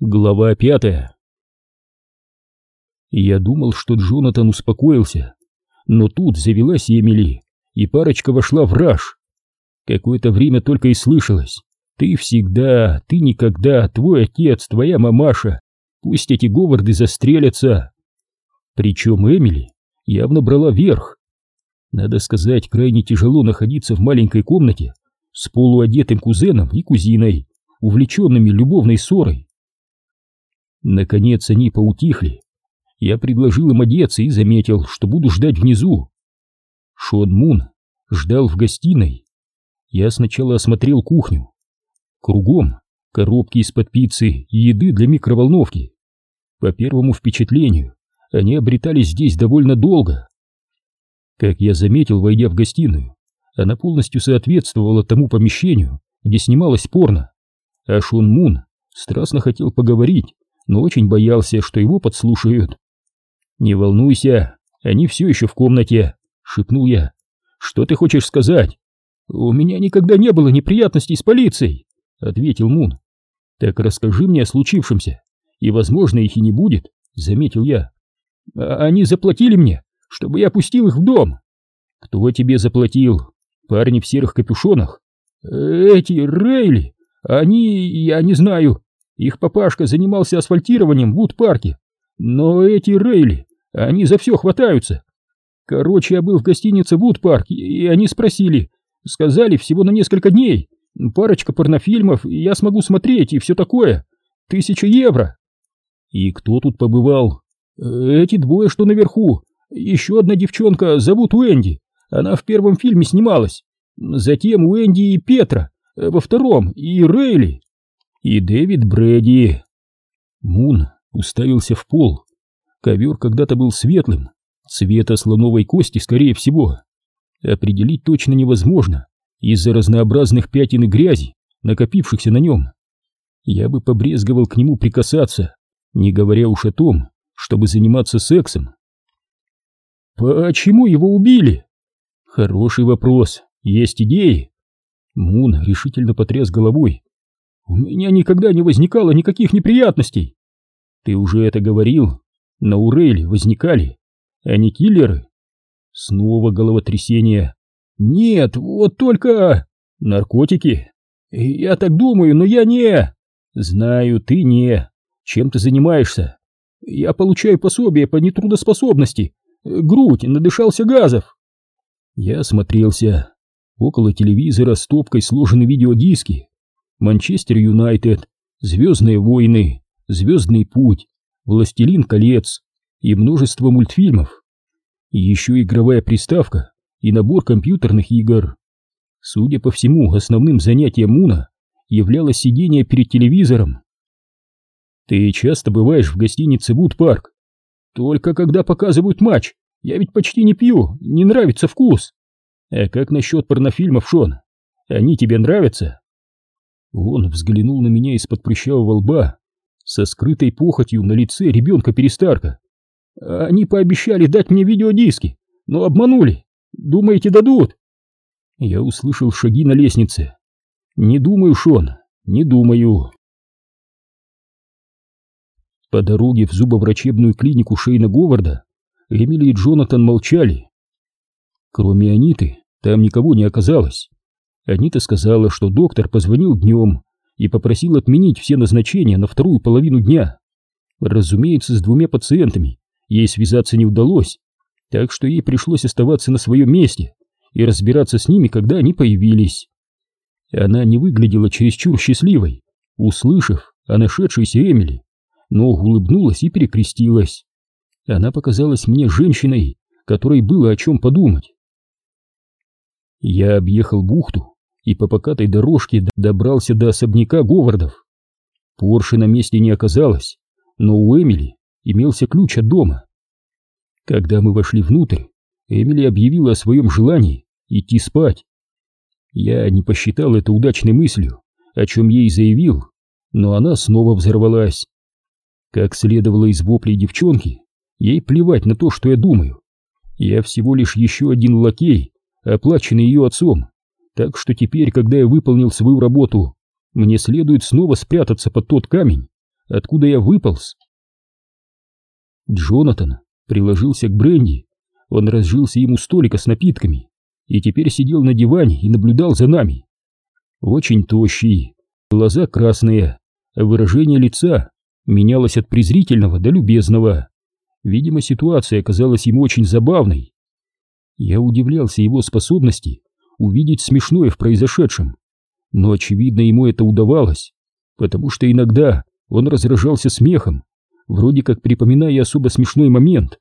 Глава пятая Я думал, что Джонатан успокоился, но тут завелась Эмили, и парочка вошла в раж. Какое-то время только и слышалось. Ты всегда, ты никогда, твой отец, твоя мамаша. Пусть эти Говарды застрелятся. Причем Эмили явно брала верх. Надо сказать, крайне тяжело находиться в маленькой комнате с полуодетым кузеном и кузиной, увлеченными любовной ссорой. Наконец они поутихли. Я предложил им одеться и заметил, что буду ждать внизу. Шон Мун ждал в гостиной. Я сначала осмотрел кухню. Кругом коробки из-под пиццы и еды для микроволновки. По первому впечатлению, они обретались здесь довольно долго. Как я заметил, войдя в гостиную, она полностью соответствовала тому помещению, где снималась порно. А Шон Мун страстно хотел поговорить но очень боялся, что его подслушают. «Не волнуйся, они все еще в комнате», — шепнул я. «Что ты хочешь сказать?» «У меня никогда не было неприятностей с полицией», — ответил Мун. «Так расскажи мне о случившемся, и, возможно, их и не будет», — заметил я. «А «Они заплатили мне, чтобы я пустил их в дом». «Кто тебе заплатил? Парни в серых капюшонах?» «Эти Рейли, они, я не знаю, их папашка занимался асфальтированием в Вуд-парке. Но эти Рейли, они за все хватаются. Короче, я был в гостинице Вуд-парк, и они спросили. Сказали, всего на несколько дней. Парочка порнофильмов, и я смогу смотреть, и все такое. Тысяча евро. И кто тут побывал? Эти двое, что наверху. Еще одна девчонка, зовут Уэнди. Она в первом фильме снималась. Затем Уэнди и Петра, во втором, и Рейли и Дэвид Брэди. Мун уставился в пол. Ковер когда-то был светлым, цвета слоновой кости, скорее всего. Определить точно невозможно из-за разнообразных пятен и грязи, накопившихся на нем. Я бы побрезговал к нему прикасаться, не говоря уж о том, чтобы заниматься сексом. Почему его убили? Хороший вопрос. Есть идеи? Мун решительно потряс головой. У меня никогда не возникало никаких неприятностей. Ты уже это говорил. На Уреле возникали. Они киллеры. Снова головотрясение. Нет, вот только... Наркотики. Я так думаю, но я не... Знаю, ты не. Чем ты занимаешься? Я получаю пособие по нетрудоспособности. Грудь, надышался газов. Я осмотрелся. Около телевизора стопкой сложены видеодиски. Манчестер Юнайтед, Звездные войны, Звездный путь, Властелин колец и множество мультфильмов. И еще игровая приставка и набор компьютерных игр. Судя по всему, основным занятием Муна являлось сидение перед телевизором. Ты часто бываешь в гостинице Вуд Парк? Только когда показывают матч. Я ведь почти не пью, не нравится вкус. А как насчет порнофильмов, Шон? Они тебе нравятся? Он взглянул на меня из-под прыщавого лба со скрытой похотью на лице ребенка-перестарка. Они пообещали дать мне видеодиски, но обманули. Думаете, дадут? Я услышал шаги на лестнице. Не думаю, Шон, не думаю. По дороге в зубоврачебную клинику Шейна Говарда Эмили и Джонатан молчали. Кроме Аниты, там никого не оказалось. Анита сказала, что доктор позвонил днем и попросил отменить все назначения на вторую половину дня. Разумеется, с двумя пациентами ей связаться не удалось, так что ей пришлось оставаться на своем месте и разбираться с ними, когда они появились. Она не выглядела чересчур счастливой, услышав о нашедшейся Эмили, но улыбнулась и перекрестилась. Она показалась мне женщиной, которой было о чем подумать. Я объехал бухту и по покатой дорожке добрался до особняка Говардов. Порше на месте не оказалось, но у Эмили имелся ключ от дома. Когда мы вошли внутрь, Эмили объявила о своем желании идти спать. Я не посчитал это удачной мыслью, о чем ей заявил, но она снова взорвалась. Как следовало из воплей девчонки, ей плевать на то, что я думаю. Я всего лишь еще один лакей, оплаченный ее отцом, так что теперь, когда я выполнил свою работу, мне следует снова спрятаться под тот камень, откуда я выполз. Джонатан приложился к бренди, он разжился ему столика с напитками и теперь сидел на диване и наблюдал за нами. Очень тощий, глаза красные, а выражение лица менялось от презрительного до любезного. Видимо, ситуация оказалась ему очень забавной. Я удивлялся его способности увидеть смешное в произошедшем, но, очевидно, ему это удавалось, потому что иногда он разражался смехом, вроде как припоминая особо смешной момент.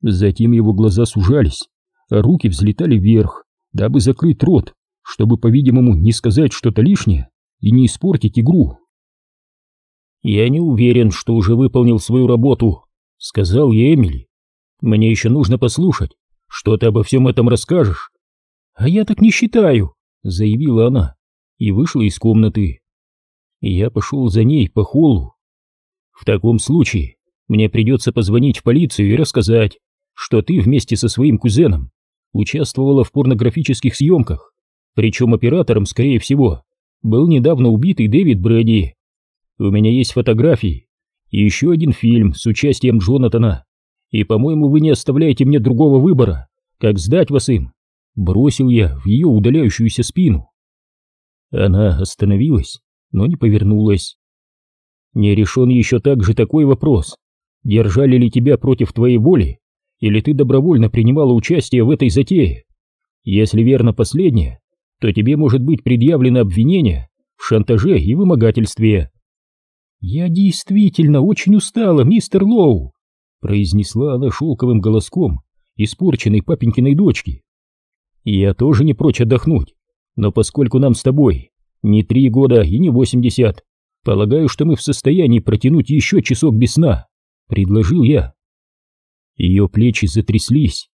Затем его глаза сужались, а руки взлетали вверх, дабы закрыть рот, чтобы, по-видимому, не сказать что-то лишнее и не испортить игру. «Я не уверен, что уже выполнил свою работу», — сказал я Эмили. «Мне еще нужно послушать, что ты обо всем этом расскажешь». «А я так не считаю», — заявила она и вышла из комнаты. Я пошел за ней по холлу. «В таком случае мне придется позвонить в полицию и рассказать, что ты вместе со своим кузеном участвовала в порнографических съемках, причем оператором, скорее всего, был недавно убитый Дэвид Брэди. У меня есть фотографии и еще один фильм с участием Джонатана, и, по-моему, вы не оставляете мне другого выбора, как сдать вас им. Бросил я в ее удаляющуюся спину. Она остановилась, но не повернулась. Не решен еще также такой вопрос. Держали ли тебя против твоей воли или ты добровольно принимала участие в этой затее? Если верно последнее, то тебе может быть предъявлено обвинение в шантаже и вымогательстве. «Я действительно очень устала, мистер Лоу», — произнесла она шелковым голоском испорченной папенькиной дочки. «Я тоже не прочь отдохнуть, но поскольку нам с тобой не три года и не восемьдесят, полагаю, что мы в состоянии протянуть еще часок без сна», — предложил я. Ее плечи затряслись.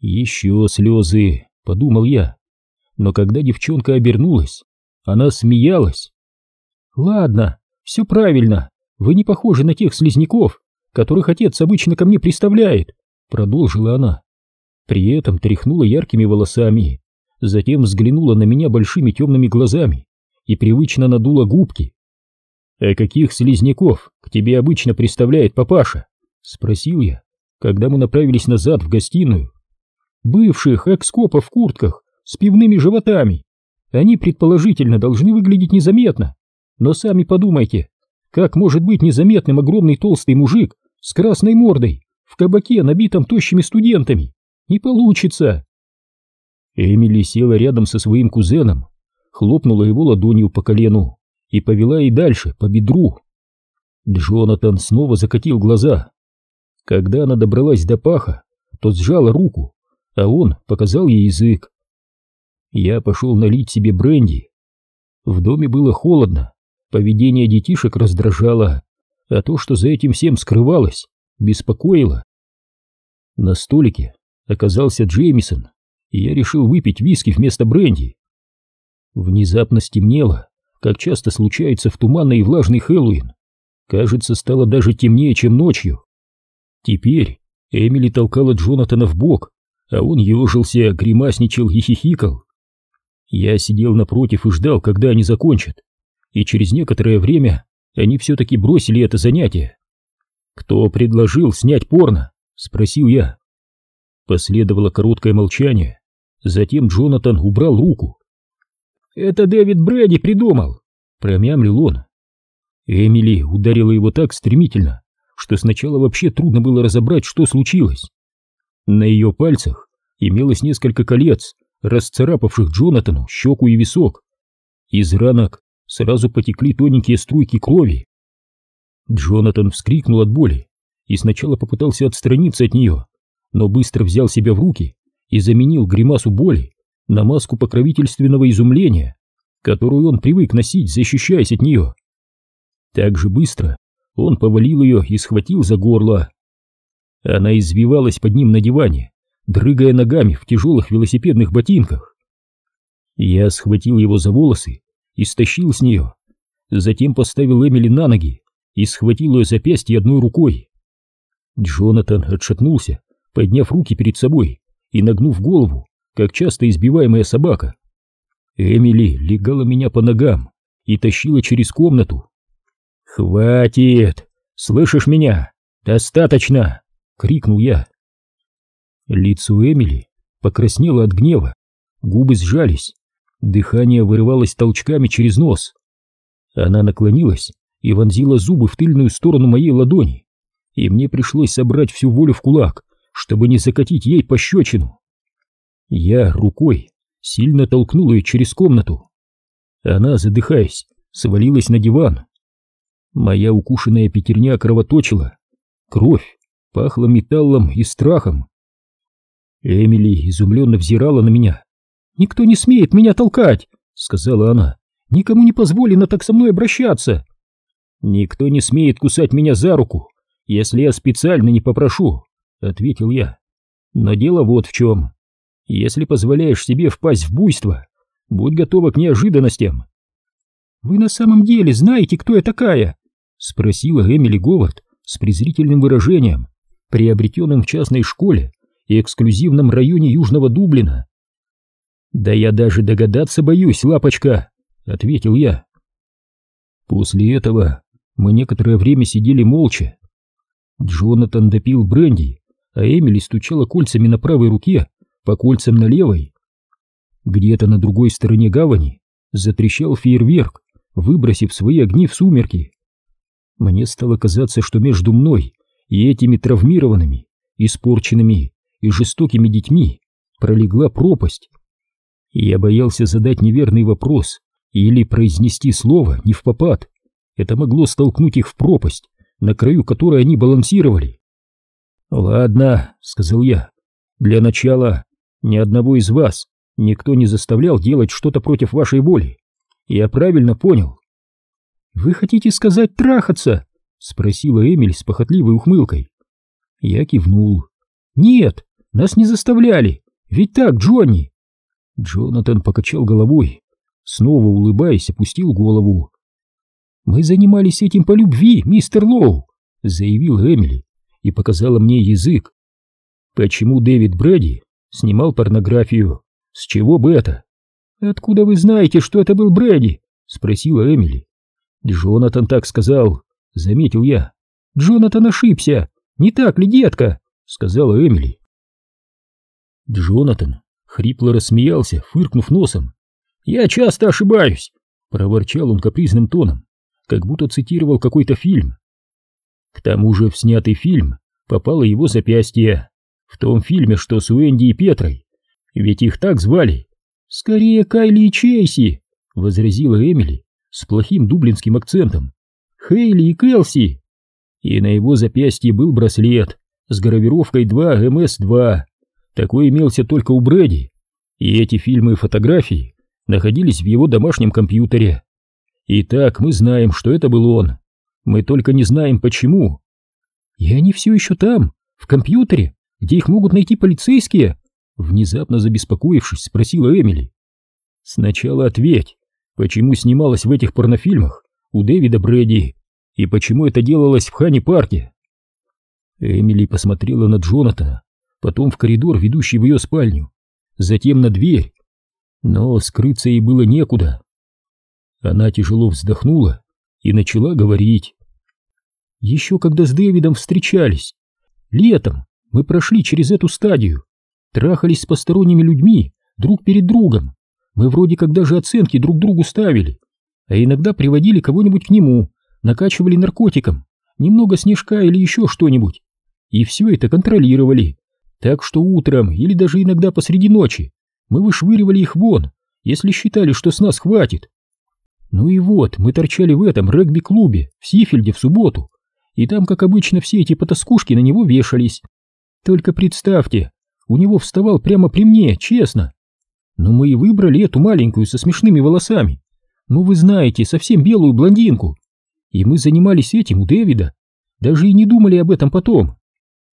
«Еще слезы», — подумал я. Но когда девчонка обернулась, она смеялась. «Ладно, все правильно. Вы не похожи на тех слизняков, которых отец обычно ко мне представляет», — продолжила она. При этом тряхнула яркими волосами, затем взглянула на меня большими темными глазами и привычно надула губки. «А каких слизняков к тебе обычно представляет папаша?» — спросил я когда мы направились назад в гостиную. Бывших экскопов в куртках с пивными животами. Они, предположительно, должны выглядеть незаметно. Но сами подумайте, как может быть незаметным огромный толстый мужик с красной мордой в кабаке, набитом тощими студентами? Не получится. Эмили села рядом со своим кузеном, хлопнула его ладонью по колену и повела и дальше, по бедру. Джонатан снова закатил глаза. Когда она добралась до паха, то сжала руку, а он показал ей язык. Я пошел налить себе бренди. В доме было холодно, поведение детишек раздражало, а то, что за этим всем скрывалось, беспокоило. На столике оказался Джеймисон, и я решил выпить виски вместо бренди. Внезапно стемнело, как часто случается в туманный и влажный Хэллоуин. Кажется, стало даже темнее, чем ночью. Теперь Эмили толкала Джонатана в бок, а он ежился, гримасничал и хихикал. Я сидел напротив и ждал, когда они закончат, и через некоторое время они все-таки бросили это занятие. «Кто предложил снять порно?» — спросил я. Последовало короткое молчание, затем Джонатан убрал руку. «Это Дэвид Брэди придумал!» — промямлил он. Эмили ударила его так стремительно, что сначала вообще трудно было разобрать, что случилось. На ее пальцах имелось несколько колец, расцарапавших Джонатану щеку и висок. Из ранок сразу потекли тоненькие струйки крови. Джонатан вскрикнул от боли и сначала попытался отстраниться от нее, но быстро взял себя в руки и заменил гримасу боли на маску покровительственного изумления, которую он привык носить, защищаясь от нее. Так же быстро он повалил ее и схватил за горло. Она извивалась под ним на диване, дрыгая ногами в тяжелых велосипедных ботинках. Я схватил его за волосы и стащил с нее, затем поставил Эмили на ноги и схватил ее запястье одной рукой. Джонатан отшатнулся, подняв руки перед собой и нагнув голову, как часто избиваемая собака. Эмили легала меня по ногам и тащила через комнату. «Хватит! Слышишь меня? Достаточно!» — крикнул я. Лицо Эмили покраснело от гнева, губы сжались, дыхание вырывалось толчками через нос. Она наклонилась и вонзила зубы в тыльную сторону моей ладони, и мне пришлось собрать всю волю в кулак, чтобы не закатить ей пощечину. Я рукой сильно толкнул ее через комнату. Она, задыхаясь, свалилась на диван. Моя укушенная пятерня кровоточила. Кровь пахла металлом и страхом. Эмили изумленно взирала на меня. «Никто не смеет меня толкать!» — сказала она. «Никому не позволено так со мной обращаться!» «Никто не смеет кусать меня за руку, если я специально не попрошу», — ответил я. «Но дело вот в чем. Если позволяешь себе впасть в буйство, будь готова к неожиданностям». «Вы на самом деле знаете, кто я такая?» — спросила Эмили Говард с презрительным выражением, приобретенным в частной школе и эксклюзивном районе Южного Дублина. «Да я даже догадаться боюсь, лапочка», — ответил я. После этого мы некоторое время сидели молча. Джонатан допил бренди, а Эмили стучала кольцами на правой руке по кольцам на левой. Где-то на другой стороне гавани затрещал фейерверк, выбросив свои огни в сумерки. Мне стало казаться, что между мной и этими травмированными, испорченными и жестокими детьми пролегла пропасть. Я боялся задать неверный вопрос или произнести слово не в попад. Это могло столкнуть их в пропасть, на краю которой они балансировали. «Ладно», — сказал я, — «для начала ни одного из вас никто не заставлял делать что-то против вашей воли. Я правильно понял?» «Вы хотите сказать трахаться?» — спросила Эмиль с похотливой ухмылкой. Я кивнул. «Нет, нас не заставляли. Ведь так, Джонни?» Джонатан покачал головой, снова улыбаясь, опустил голову. «Мы занимались этим по любви, мистер Лоу», — заявил Эмили и показала мне язык. «Почему Дэвид Брэди снимал порнографию? С чего бы это?» «Откуда вы знаете, что это был Брэди?» — спросила Эмили. «Джонатан так сказал», — заметил я. «Джонатан ошибся, не так ли, детка?» — сказала Эмили. Джонатан хрипло рассмеялся, фыркнув носом. «Я часто ошибаюсь!» — проворчал он капризным тоном, как будто цитировал какой-то фильм. К тому же в снятый фильм попало его запястье. В том фильме, что с Уэнди и Петрой. Ведь их так звали. «Скорее Кайли и Чейси!» — возразила Эмили с плохим дублинским акцентом. «Хейли и Кэлси!» И на его запястье был браслет с гравировкой 2МС2. Такой имелся только у Брэди, и эти фильмы и фотографии находились в его домашнем компьютере. Итак, мы знаем, что это был он. Мы только не знаем, почему. И они все еще там, в компьютере, где их могут найти полицейские? Внезапно забеспокоившись, спросила Эмили. Сначала ответь, почему снималась в этих порнофильмах у Дэвида Брэди, и почему это делалось в Хани-парке? Эмили посмотрела на Джонатана, потом в коридор, ведущий в ее спальню, затем на дверь. Но скрыться ей было некуда. Она тяжело вздохнула и начала говорить. Еще когда с Дэвидом встречались, летом мы прошли через эту стадию, трахались с посторонними людьми, друг перед другом. Мы вроде как даже оценки друг другу ставили, а иногда приводили кого-нибудь к нему, накачивали наркотиком, немного снежка или еще что-нибудь. И все это контролировали, так что утром или даже иногда посреди ночи мы вышвыривали их вон, если считали, что с нас хватит. Ну и вот, мы торчали в этом регби-клубе в Сифельде в субботу, и там, как обычно, все эти потаскушки на него вешались. Только представьте, у него вставал прямо при мне, честно. Но мы и выбрали эту маленькую со смешными волосами. Ну вы знаете, совсем белую блондинку. И мы занимались этим у Дэвида. Даже и не думали об этом потом.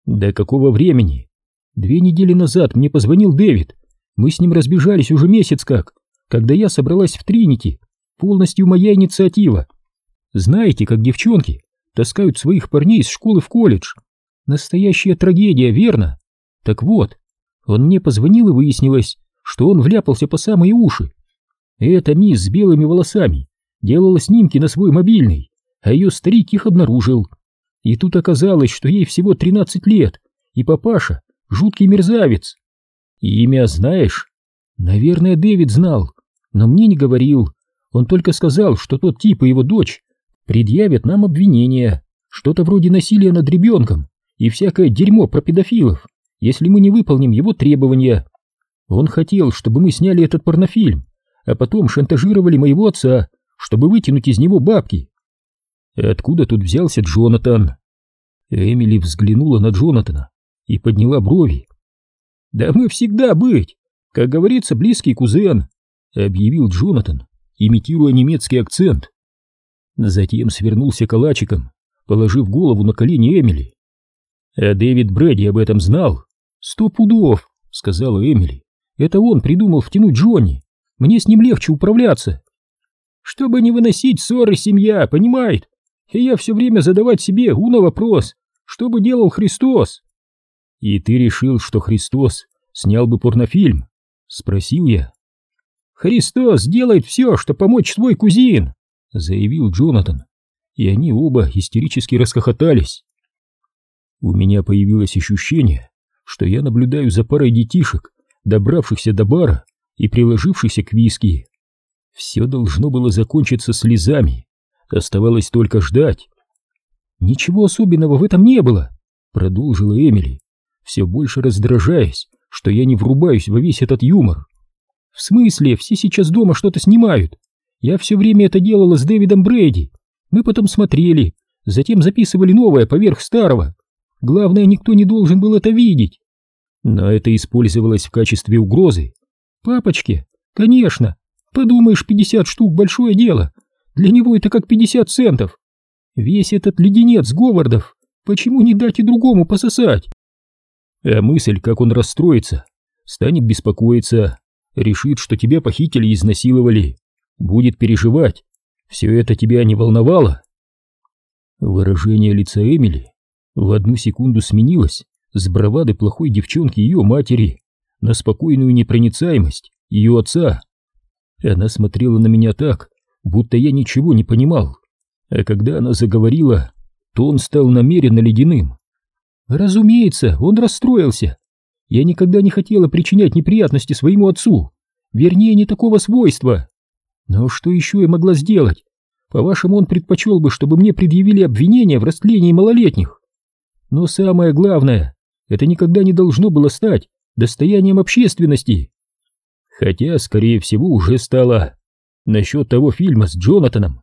До какого времени? Две недели назад мне позвонил Дэвид. Мы с ним разбежались уже месяц как, когда я собралась в Тринити. Полностью моя инициатива. Знаете, как девчонки таскают своих парней из школы в колледж. Настоящая трагедия, верно? Так вот, он мне позвонил и выяснилось, что он вляпался по самые уши. Эта мисс с белыми волосами делала снимки на свой мобильный, а ее старик их обнаружил. И тут оказалось, что ей всего 13 лет, и папаша — жуткий мерзавец. И имя знаешь? Наверное, Дэвид знал, но мне не говорил. Он только сказал, что тот тип и его дочь предъявят нам обвинения, что-то вроде насилия над ребенком и всякое дерьмо про педофилов, если мы не выполним его требования. Он хотел, чтобы мы сняли этот порнофильм, а потом шантажировали моего отца, чтобы вытянуть из него бабки. Откуда тут взялся Джонатан? Эмили взглянула на Джонатана и подняла брови. «Да мы всегда быть, как говорится, близкий кузен», — объявил Джонатан, имитируя немецкий акцент. Затем свернулся калачиком, положив голову на колени Эмили. «А Дэвид Брэди об этом знал?» «Сто пудов», — сказала Эмили. «Это он придумал втянуть Джонни. Мне с ним легче управляться». «Чтобы не выносить ссоры семья, понимает? И я все время задавать себе уна вопрос, что бы делал Христос?» «И ты решил, что Христос снял бы порнофильм?» — спросил я. «Христос делает все, чтобы помочь свой кузин», — заявил Джонатан, и они оба истерически расхохотались. У меня появилось ощущение, что я наблюдаю за парой детишек, добравшихся до бара и приложившихся к виски. Все должно было закончиться слезами, оставалось только ждать. «Ничего особенного в этом не было», — продолжила Эмили, все больше раздражаясь, что я не врубаюсь во весь этот юмор. «В смысле, все сейчас дома что-то снимают? Я все время это делала с Дэвидом Брэди. Мы потом смотрели, затем записывали новое поверх старого. Главное, никто не должен был это видеть. Но это использовалось в качестве угрозы. Папочке, конечно. Подумаешь, 50 штук — большое дело. Для него это как 50 центов. Весь этот леденец Говардов, почему не дать и другому пососать? А мысль, как он расстроится, станет беспокоиться, решит, что тебя похитили и изнасиловали, будет переживать. Все это тебя не волновало? Выражение лица Эмили в одну секунду сменилось с бравады плохой девчонки ее матери на спокойную непроницаемость ее отца. Она смотрела на меня так, будто я ничего не понимал, а когда она заговорила, то он стал намеренно ледяным. Разумеется, он расстроился. Я никогда не хотела причинять неприятности своему отцу, вернее, не такого свойства. Но что еще я могла сделать? По-вашему, он предпочел бы, чтобы мне предъявили обвинения в растлении малолетних. Но самое главное, это никогда не должно было стать достоянием общественности. Хотя, скорее всего, уже стало. Насчет того фильма с Джонатаном.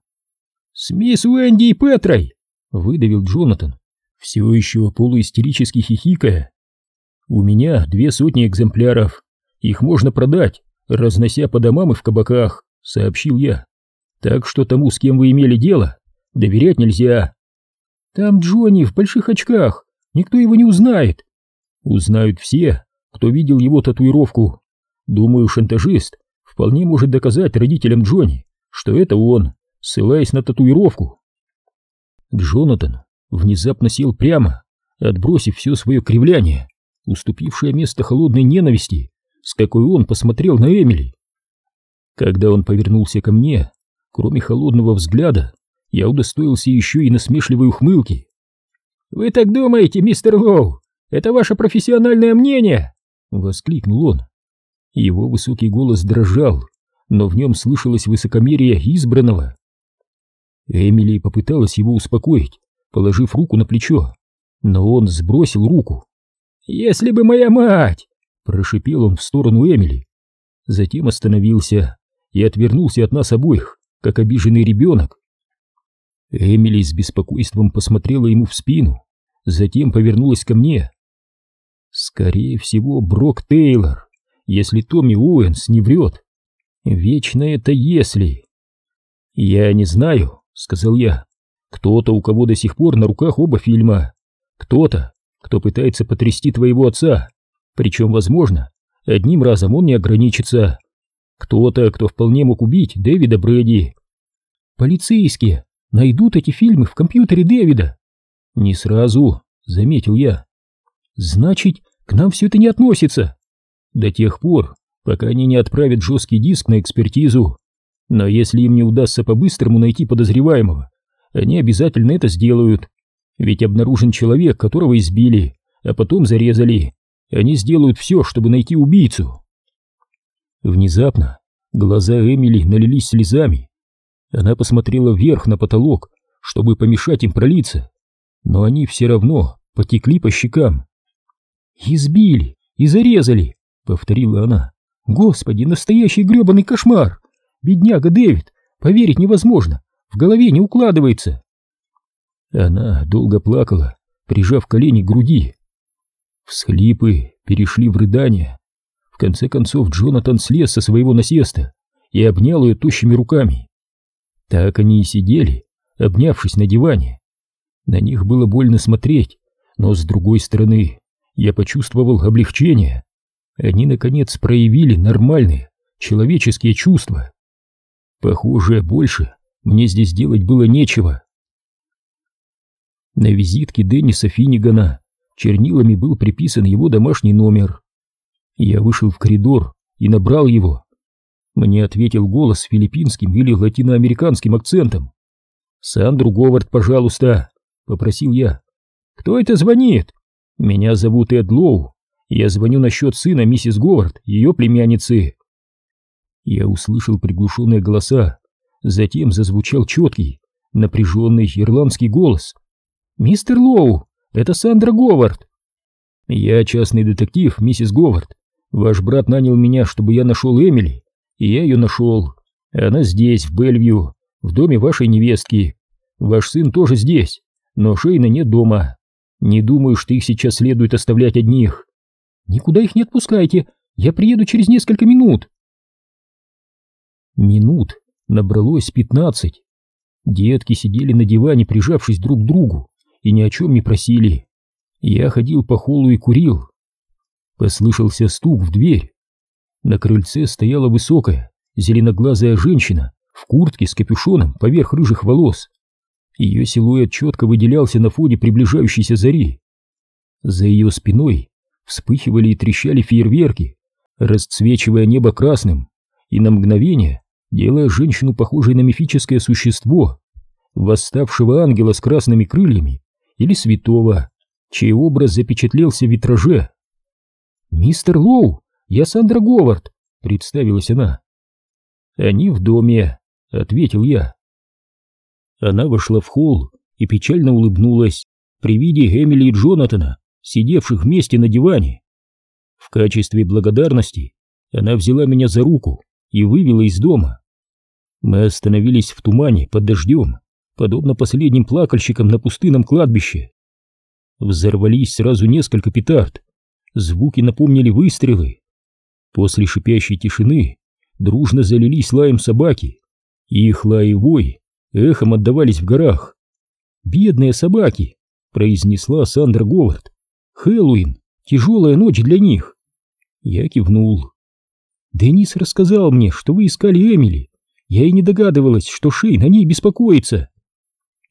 «С мисс Уэнди и Петрой!» — выдавил Джонатан, все еще полуистерически хихикая. «У меня две сотни экземпляров. Их можно продать, разнося по домам и в кабаках», — сообщил я. «Так что тому, с кем вы имели дело, доверять нельзя. Там Джонни в больших очках, никто его не узнает. Узнают все, кто видел его татуировку. Думаю, шантажист вполне может доказать родителям Джонни, что это он, ссылаясь на татуировку. Джонатан внезапно сел прямо, отбросив все свое кривляние, уступившее место холодной ненависти, с какой он посмотрел на Эмили. Когда он повернулся ко мне, кроме холодного взгляда, я удостоился еще и насмешливой ухмылки. «Вы так думаете, мистер Лоу? Это ваше профессиональное мнение?» — воскликнул он. Его высокий голос дрожал, но в нем слышалось высокомерие избранного. Эмили попыталась его успокоить, положив руку на плечо, но он сбросил руку. «Если бы моя мать!» — прошипел он в сторону Эмили. Затем остановился и отвернулся от нас обоих, как обиженный ребенок. Эмили с беспокойством посмотрела ему в спину, затем повернулась ко мне. Скорее всего, Брок Тейлор, если Томми Уэнс не врет. Вечно это если. Я не знаю, сказал я. Кто-то, у кого до сих пор на руках оба фильма. Кто-то, кто пытается потрясти твоего отца. Причем, возможно, одним разом он не ограничится. Кто-то, кто вполне мог убить Дэвида Брэди. Полицейские, найдут эти фильмы в компьютере Дэвида? Не сразу, заметил я. Значит, к нам все это не относится. До тех пор, пока они не отправят жесткий диск на экспертизу. Но если им не удастся по-быстрому найти подозреваемого, они обязательно это сделают. Ведь обнаружен человек, которого избили, а потом зарезали. Они сделают все, чтобы найти убийцу. Внезапно глаза Эмили налились слезами. Она посмотрела вверх на потолок, чтобы помешать им пролиться, но они все равно потекли по щекам. «Избили и зарезали», — повторила она. «Господи, настоящий гребаный кошмар! Бедняга Дэвид, поверить невозможно, в голове не укладывается». Она долго плакала, прижав колени к груди. Всхлипы перешли в рыдания. Конце концов Джонатан слез со своего насеста и обнял ее тощими руками. Так они и сидели, обнявшись на диване. На них было больно смотреть, но с другой стороны я почувствовал облегчение. Они, наконец, проявили нормальные человеческие чувства. Похоже, больше мне здесь делать было нечего. На визитке Денниса Финнигана чернилами был приписан его домашний номер. Я вышел в коридор и набрал его. Мне ответил голос с филиппинским или латиноамериканским акцентом. «Сандру Говард, пожалуйста», — попросил я. «Кто это звонит?» «Меня зовут Эд Лоу. Я звоню насчет сына миссис Говард, ее племянницы». Я услышал приглушенные голоса. Затем зазвучал четкий, напряженный ирландский голос — «Мистер Лоу, это Сандра Говард!» «Я частный детектив, миссис Говард. Ваш брат нанял меня, чтобы я нашел Эмили, и я ее нашел. Она здесь, в Бельвью, в доме вашей невестки. Ваш сын тоже здесь, но Шейна нет дома. Не думаю, что их сейчас следует оставлять одних. Никуда их не отпускайте, я приеду через несколько минут». Минут набралось пятнадцать. Детки сидели на диване, прижавшись друг к другу и ни о чем не просили. Я ходил по холлу и курил. Послышался стук в дверь. На крыльце стояла высокая, зеленоглазая женщина в куртке с капюшоном поверх рыжих волос. Ее силуэт четко выделялся на фоне приближающейся зари. За ее спиной вспыхивали и трещали фейерверки, расцвечивая небо красным и на мгновение делая женщину похожей на мифическое существо, восставшего ангела с красными крыльями или святого, чей образ запечатлелся в витраже. «Мистер Лоу, я Сандра Говард», — представилась она. «Они в доме», — ответил я. Она вошла в холл и печально улыбнулась при виде Эмили и Джонатана, сидевших вместе на диване. В качестве благодарности она взяла меня за руку и вывела из дома. Мы остановились в тумане под дождем подобно последним плакальщикам на пустынном кладбище. Взорвались сразу несколько петард. Звуки напомнили выстрелы. После шипящей тишины дружно залились лаем собаки. Их лай и вой эхом отдавались в горах. «Бедные собаки!» — произнесла Сандра Говард. «Хэллоуин! Тяжелая ночь для них!» Я кивнул. «Денис рассказал мне, что вы искали Эмили. Я и не догадывалась, что Шейн о ней беспокоится».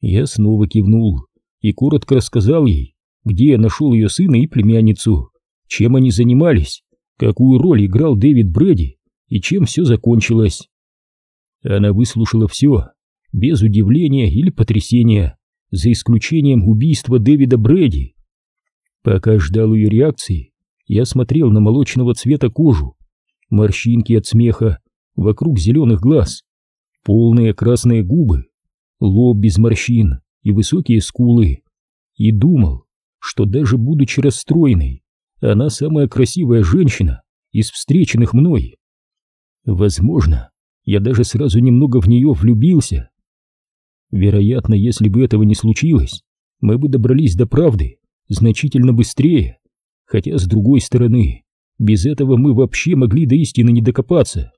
Я снова кивнул и коротко рассказал ей, где я нашел ее сына и племянницу, чем они занимались, какую роль играл Дэвид Брэди и чем все закончилось. Она выслушала все, без удивления или потрясения, за исключением убийства Дэвида Брэди. Пока ждал ее реакции, я смотрел на молочного цвета кожу, морщинки от смеха вокруг зеленых глаз, полные красные губы, лоб без морщин и высокие скулы, и думал, что даже будучи расстроенной, она самая красивая женщина из встреченных мной. Возможно, я даже сразу немного в нее влюбился. Вероятно, если бы этого не случилось, мы бы добрались до правды значительно быстрее, хотя, с другой стороны, без этого мы вообще могли до истины не докопаться.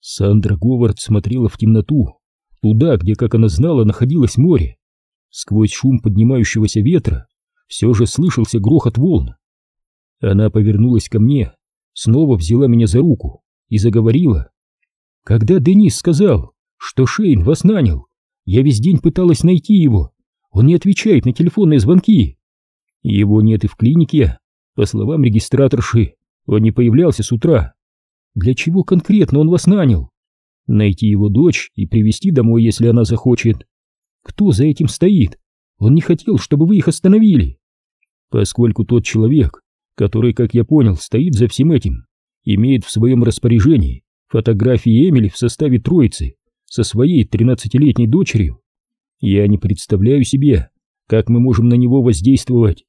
Сандра Говард смотрела в темноту, туда, где, как она знала, находилось море. Сквозь шум поднимающегося ветра все же слышался грохот волн. Она повернулась ко мне, снова взяла меня за руку и заговорила. Когда Денис сказал, что Шейн вас нанял, я весь день пыталась найти его. Он не отвечает на телефонные звонки. Его нет и в клинике. По словам регистраторши, он не появлялся с утра. Для чего конкретно он вас нанял? найти его дочь и привести домой, если она захочет. кто за этим стоит. Он не хотел, чтобы вы их остановили. Поскольку тот человек, который, как я понял, стоит за всем этим, имеет в своем распоряжении фотографии Эмили в составе троицы со своей тринадцатилетней дочерью, я не представляю себе, как мы можем на него воздействовать.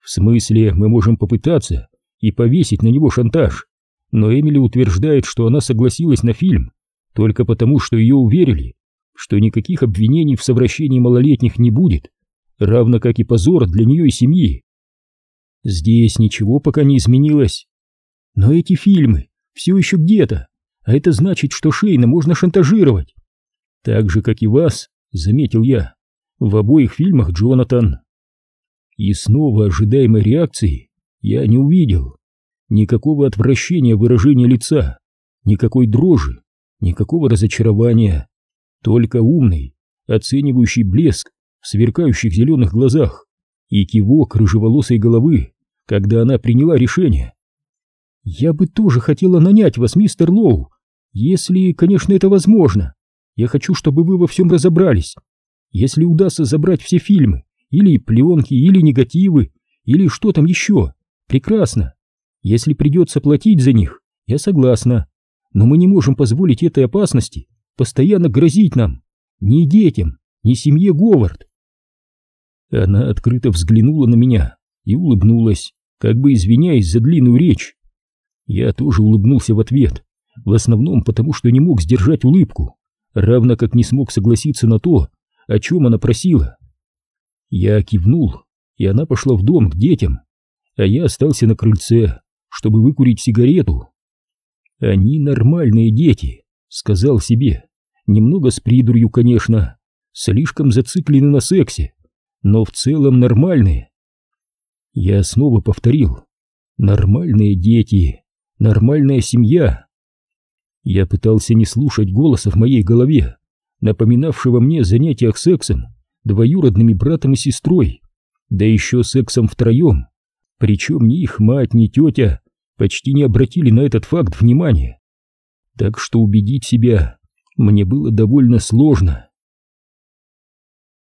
В смысле, мы можем попытаться и повесить на него шантаж, но Эмили утверждает, что она согласилась на фильм только потому, что ее уверили, что никаких обвинений в совращении малолетних не будет, равно как и позор для нее и семьи. Здесь ничего пока не изменилось. Но эти фильмы все еще где-то, а это значит, что Шейна можно шантажировать. Так же, как и вас, заметил я, в обоих фильмах Джонатан. И снова ожидаемой реакции я не увидел. Никакого отвращения выражения лица, никакой дрожи, никакого разочарования, только умный, оценивающий блеск в сверкающих зеленых глазах и кивок рыжеволосой головы, когда она приняла решение. «Я бы тоже хотела нанять вас, мистер Лоу, если, конечно, это возможно. Я хочу, чтобы вы во всем разобрались. Если удастся забрать все фильмы, или пленки, или негативы, или что там еще, прекрасно. Если придется платить за них, я согласна. Но мы не можем позволить этой опасности постоянно грозить нам. Ни детям, ни семье Говард. Она открыто взглянула на меня и улыбнулась, как бы извиняясь за длинную речь. Я тоже улыбнулся в ответ, в основном потому, что не мог сдержать улыбку, равно как не смог согласиться на то, о чем она просила. Я кивнул, и она пошла в дом к детям, а я остался на крыльце, чтобы выкурить сигарету. «Они нормальные дети», — сказал себе. «Немного с придурью, конечно, слишком зациклены на сексе, но в целом нормальные». Я снова повторил. «Нормальные дети, нормальная семья». Я пытался не слушать голоса в моей голове, напоминавшего мне о занятиях сексом двоюродными братом и сестрой, да еще сексом втроем, причем ни их мать, ни тетя почти не обратили на этот факт внимания. Так что убедить себя мне было довольно сложно.